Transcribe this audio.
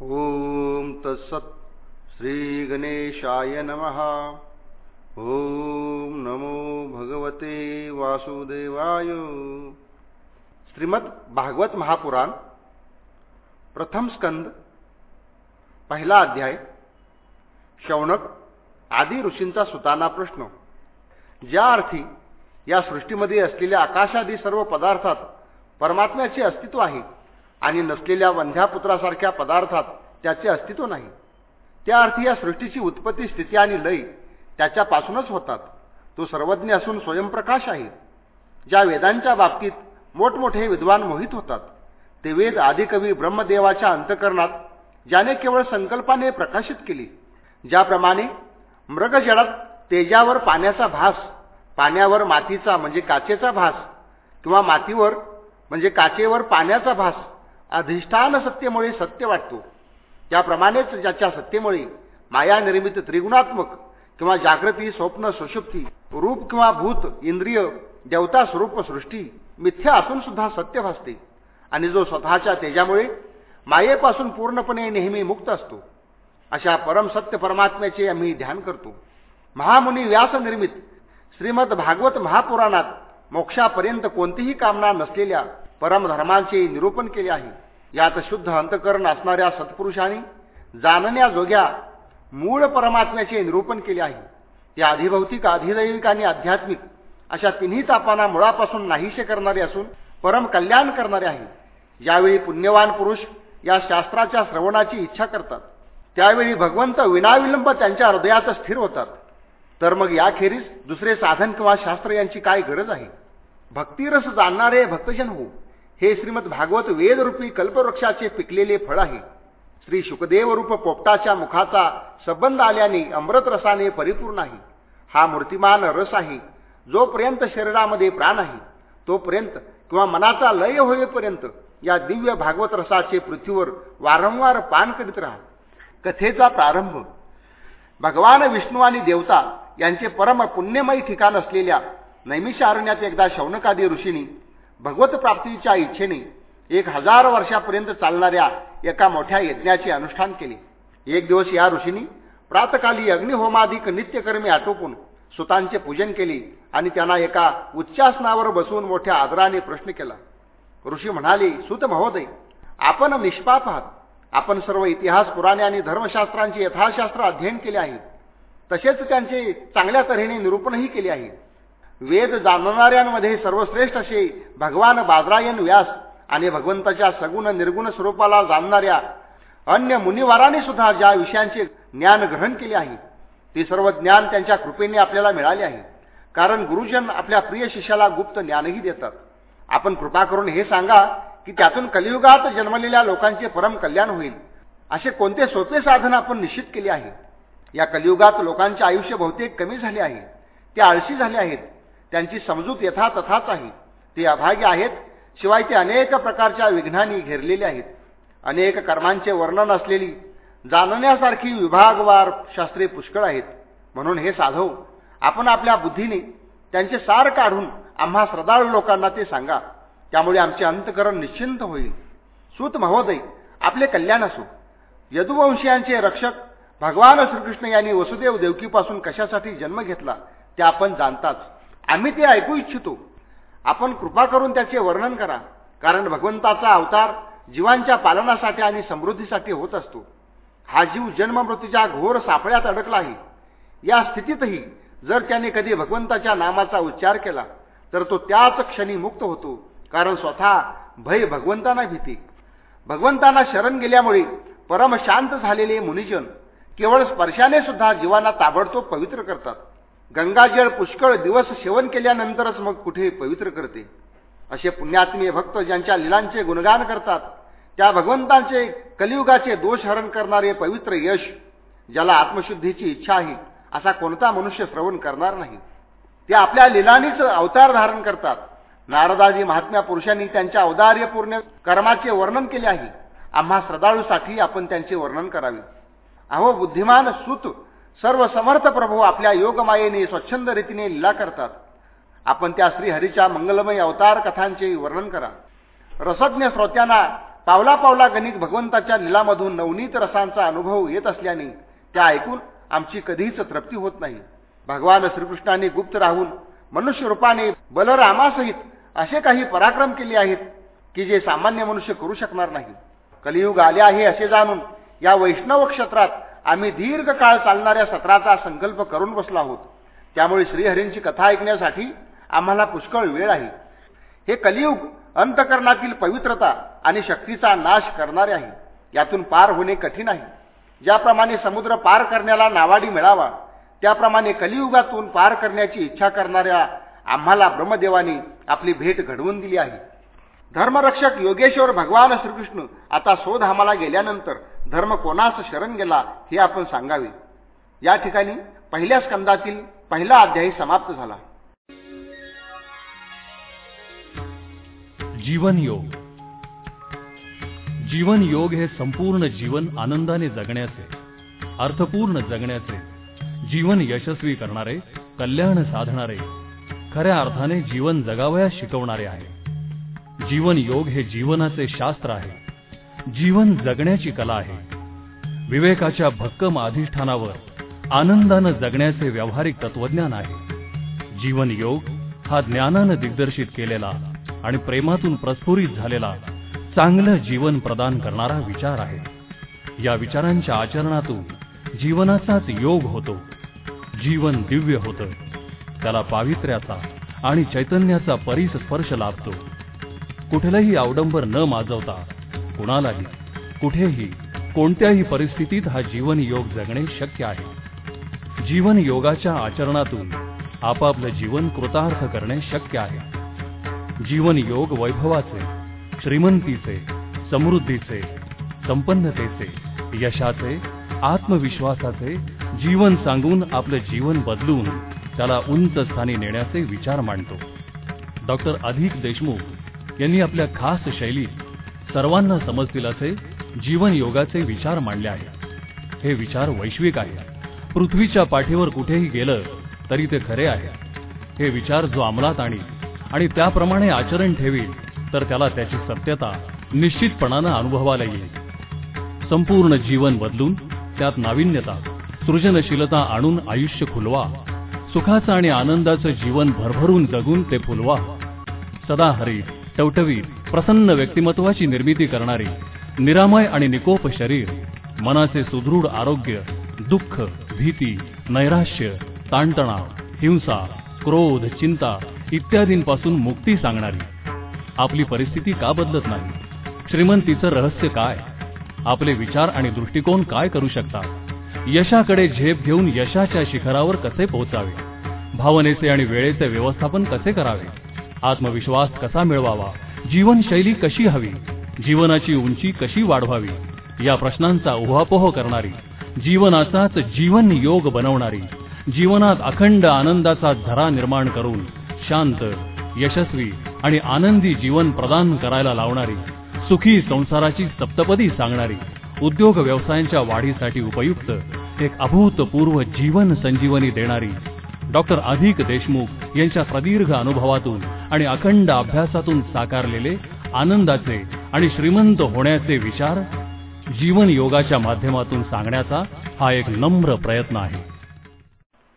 ॐ तत्सत् श्रीगणेशाय नमः। ओम नमो भगवते वासुदेवाय। श्रीमद भागवत महापुराण प्रथम स्कंद पहिला अध्याय शौनक आदी ऋषींचा सुताना प्रश्न. ज्या अर्थी या सृष्टीमध्ये असलेल्या आकाशादी सर्व पदार्थात परमात्म्याचे अस्तित्व आहे आणि नसलेल्या वंध्यापुत्रासारख्या पदार्थात त्याचे अस्तित्व नाही. त्या अर्थी या सृष्टीची उत्पत्ती स्थिती आणि लय त्याच्यापासूनच होतात. तो सर्वज्ञ असून स्वयंप्रकाश आहे. ज्या वेदांच्या बाबतीत मोठमोठे विद्वान मोहित होतात ते वेद आदिकवी ब्रह्मदेवाच्या अंतकरणात ज्याने केवळ संकल्पाने प्रकाशित केली ज्याप्रमाणे मृगजडात तेजावर पाण्याचा भास पाण्यावर मातीचा म्हणजे काचेचा भास किंवा मातीवर म्हणजे काचेवर पाण्याचा भास अधिष्ठान सत्तेमुळे सत्य वाटतो. त्याप्रमाणेच ज्याच्या सत्तेमुळे माया निर्मित त्रिगुणात्मक किंवा जागृती स्वप्न सुषुप्ती रूप किंवा भूत इंद्रिय देवता स्वरूप सृष्टी मिथ्या असून सुद्धा सत्य भासते. आणि जो स्वतःच्या तेजामुळे मायेपासून पूर्णपणे नेहमी मुक्त असतो अशा परमसत्य परमात्म्याचे आम्ही ध्यान करतो. महामुनी व्यास निर्मित श्रीमद भागवत महापुराणात मोक्षापर्यंत कोणतीही कामना नसलेल्या परमधर्मांचे निरूपण केले आहे. यात शुद्ध अंतकरण असणाऱ्या सत्पुरुषांनी जाणण्याजोग्या मूळ परमात्म्याचे निरूपण केले आहे. ते अधिभौतिक अधिदैविक आणि आध्यात्मिक अशा तिन्ही तापांना मुळापासून नाहीसे करणारे असून परम कल्याण करणारे आहे. ज्यावेळी पुण्यवान पुरुष या शास्त्राच्या श्रवणाची इच्छा करतात त्यावेळी भगवंत विनाविलंब त्यांच्या हृदयात स्थिर होतात. तर मग याखेरीज दुसरे साधन किंवा शास्त्र यांची काय गरज आहे? भक्तिरस जाणणारे भक्तजन होऊ. हे श्रीमद भागवत वेदरूपी कल्पवृक्षाचे पिकलेले फळ आहे. श्री शुकदेवरूप पोपटाच्या मुखाचा संबंध आल्याने अमृतरसाने परिपूर्ण आहे. हा मूर्तिमान रस आहे. जोपर्यंत शरीरामध्ये प्राण आहे तोपर्यंत किंवा मनाचा लय होईपर्यंत या दिव्य भागवत रसाचे पृथ्वीवर वारंवार पान करीत राहा. कथेचा प्रारंभ. भगवान विष्णू आणि देवता यांचे परम पुण्यमयी ठिकाण असलेल्या नैमिषारण्यात एकदा शौनकादी ऋषींनी भगवत प्राप्तीच्या इच्छेने एक हजार वर्षापर्यंत चालणाऱ्या एका मोठ्या यज्ञाचे अनुष्ठान केले. एक दिवस या ऋषींनी प्रातकाली अग्निहोमाधिक नित्यकर्मी आटोपून सुतांचे पूजन केले आणि त्यांना एका उच्चासनावर बसून मोठ्या आदराने प्रश्न केला. ऋषी म्हणाले सुत महोदय आपण निष्पाप आहात. आपण सर्व इतिहास पुराणे आणि धर्मशास्त्रांचे यथाशास्त्र अध्ययन केले आहे. तसेच त्यांचे चांगल्या तऱ्हेने निरूपणही केले आहे. वेद जाणणाऱ्यांमध्ये सर्वश्रेष्ठ असे भगवान बाजरायन व्यास आणि भगवंताच्या सगुण निर्गुण स्वरूपाला जाणणाऱ्या अन्य मुनिवाराने सुद्धा ज्या विषयांचे ज्ञान ग्रहण केले आहे ते सर्व ज्ञान त्यांच्या कृपेने आपल्याला मिळाले आहे. कारण गुरुजन आपल्या प्रिय शिष्याला गुप्त ज्ञानही देतात. आपण कृपा करून हे सांगा की त्यातून कलियुगात जन्मलेल्या लोकांचे परम कल्याण होईल असे कोणते सोपे साधन आपण निश्चित केले आहे? या कलियुगात लोकांचे आयुष्य बहुतेक कमी झाले आहे ते आळशी झाले आहेत त्यांची समजूत यथा तथाच आहे. ते अभागी आहेत शिवाय ते अनेक प्रकारच्या विघ्नांनी घेरलेले आहेत. अनेक कर्मांचे वर्णन असलेली जाणण्यासारखी विभागवार शास्त्रे पुष्कळ आहेत. म्हणून हे साधव आपण आपल्या बुद्धीने त्यांचे सार काढून आम्हा श्रद्धाळू लोकांना ते सांगा. त्यामुळे आमचे अंतकरण निश्चिंत होईल. सूत महोदय आपले कल्याण असो. यदुवंशीयांचे रक्षक भगवान श्रीकृष्ण यांनी वसुदेव देवकीपासून कशासाठी जन्म घेतला ते आपण जाणताच. आम्ही ते ऐकू इच्छितो. आपण कृपा करून त्याचे वर्णन करा. कारण भगवंताचा अवतार जीवांच्या पालनासाठी आणि समृद्धीसाठी होत असतो. हा जीव जन्ममृत्यूच्या घोर सापळ्यात अडकला आहे या स्थितीतही जर त्याने कधी भगवंताच्या नामाचा उच्चार केला तर तो त्याच क्षणी मुक्त होतो. कारण स्वतः भय भगवंतांना भीती. भगवंतांना शरण गेल्यामुळे परम शांत झालेले मुनिजन केवळ स्पर्शाने सुद्धा जीवांना ताबडतोब पवित्र करतात. गंगाजळ पुष्कळ दिवस सेवन केल्यानंतरच मग कुठे पवित्र करते. असे पुण्यात्मीय भक्त ज्यांच्या लिलांचे गुणगान करतात त्या भगवंतांचे कलियुगाचे दोष हरण करणारे पवित्र यश ज्याला आत्मशुद्धीची इच्छा आहे असा कोणता मनुष्य श्रवण करणार नाही. ते आपल्या लिलानीच अवतार धारण करतात. नारदाजी महात्म्या पुरुषांनी त्यांच्या औदार्यपूर्ण कर्माचे वर्णन केले आहे. आम्हा श्रद्धाळूसाठी आपण त्यांचे वर्णन करावे. अहो बुद्धिमान सुत सर्व समर्थ प्रभू आपल्या योगमायेने स्वच्छंद रीतीने लीला करतात. आपण त्या श्रीहरीच्या मंगलमय अवतार कथांचे वर्णन करा. रसज्ञ श्रोत्यांना पावला पावला गणित भगवंताच्या लिलामधून नवनीत रसांचा अनुभव येत असल्याने त्या ऐकून आमची कधीच तृप्ती होत नाही. भगवान श्रीकृष्णाने गुप्त राहून मनुष्य रूपाने बलरामासहित असे काही पराक्रम केले आहेत की जे सामान्य मनुष्य करू शकणार नाही. कलियुग आले आहे असे जाणून या वैष्णव क्षेत्रात आम्ही दीर्घ काळ चालणाऱ्या सत्राचा संकल्प करून बसलो आहोत. त्यामुळे श्रीहरींची कथा ऐकण्यासाठी आम्हाला पुष्कळ वेळ आहे. हे कलियुग अंतकरणातील पवित्रता आणि शक्तीचा नाश करणारे आहे. यातून पार होणे कठीण आहे. ज्याप्रमाणे समुद्र पार करण्याला नावाडी मिळावा त्याप्रमाणे कलियुगातून पार करण्याची इच्छा करणाऱ्या आम्हाला ब्रह्मदेवानी आपली भेट घडवून दिली आहे. धर्मरक्षक योगेश्वर भगवान श्रीकृष्ण आता शोधामाला गेल्यानंतर धर्म कोणास शरण गेला हे आपण सांगावे. या ठिकाणी पहिल्या स्कंदातील पहिला अध्यायी समाप्त झाला. जीवन योग. जीवन योग हे संपूर्ण जीवन आनंदाने जगण्याचे अर्थपूर्ण जगण्याचे जीवन यशस्वी करणारे कल्याण साधणारे खऱ्या अर्थाने जीवन जगावयास शिकवणारे आहे. जीवन योग हे जीवनाचे शास्त्र आहे. जीवन जगण्याची कला आहे. विवेकाच्या भक्कम अधिष्ठानावर आनंदानं जगण्याचे व्यावहारिक तत्वज्ञान आहे. जीवन योग हा ज्ञानानं दिग्दर्शित केलेला आणि प्रेमातून प्रस्फुरित झालेला चांगलं जीवन प्रदान करणारा विचार आहे. या विचारांच्या आचरणातून जीवनाचाच योग होतो. जीवन दिव्य होतं. त्याला पावित्र्याचा आणि चैतन्याचा परिस स्पर्श लाभतो. कुठलंही अवडंबर न माजवता कुणालाही कुठेही कोणत्याही परिस्थितीत हा जीवन योग जगणे शक्य आहे. जीवन योगाच्या आचरणातून आपापलं जीवन कृतार्थ करणे शक्य आहे. जीवन योग वैभवाचे श्रीमंतीचे समृद्धीचे संपन्नतेचे यशाचे आत्मविश्वासाचे जीवन सांगून आपलं जीवन बदलून त्याला उंच स्थानी नेण्याचे विचार मांडतो. डॉक्टर अधिक देशमुख यांनी आपल्या खास शैलीत सर्वांना समजतील असे जीवन योगाचे विचार मांडले आहेत. हे विचार वैश्विक आहे पृथ्वीच्या पाठीवर कुठेही गेलं तरी ते खरे आहे हे विचार जो अंमलात आणील आणि त्याप्रमाणे आचरण ठेवील तर त्याला त्याची सत्यता निश्चितपणानं अनुभवाला येईल. संपूर्ण जीवन बदलून त्यात नाविन्यता सृजनशीलता आणून आयुष्य खुलवा सुखाचं आणि आनंदाचं जीवन भरभरून जगून ते फुलवा. सदाहरी टवटवी प्रसन्न व्यक्तिमत्वाची निर्मिती करणारी निरामय आणि निकोप शरीर मनाचे सुदृढ आरोग्य दुःख भीती नैराश्य ताणतणाव हिंसा क्रोध चिंता इत्यादींपासून मुक्ती सांगणारी. आपली परिस्थिती का बदलत नाही? श्रीमंतीचं रहस्य काय? आपले विचार आणि दृष्टिकोन काय करू शकतात? यशाकडे झेप घेऊन यशाच्या शिखरावर कसे पोहोचावे? भावनेचे आणि वेळेचे व्यवस्थापन कसे करावे? आत्मविश्वास कसा मिळवावा? जीवनशैली कशी हवी? जीवनाची उंची कशी वाढवावी? या प्रश्नांचा उहापोह करणारी जीवनाचाच जीवन योग बनवणारी जीवनात अखंड आनंदाचा झरा निर्माण करून शांत यशस्वी आणि आनंदी जीवन प्रदान करायला लावणारी सुखी संसाराची सप्तपदी सांगणारी उद्योग व्यवसायांच्या वाढीसाठी उपयुक्त एक अभूतपूर्व जीवन संजीवनी देणारी डॉक्टर अधिक देशमुख यांच्या प्रदीर्घ अनुभवातून आणि अखंड अभ्यासातून साकारलेले आनंदाचे आणि श्रीमंत होण्याचे विचार जीवन योगाच्या माध्यमातून सांगण्याचा हा एक नम्र प्रयत्न आहे.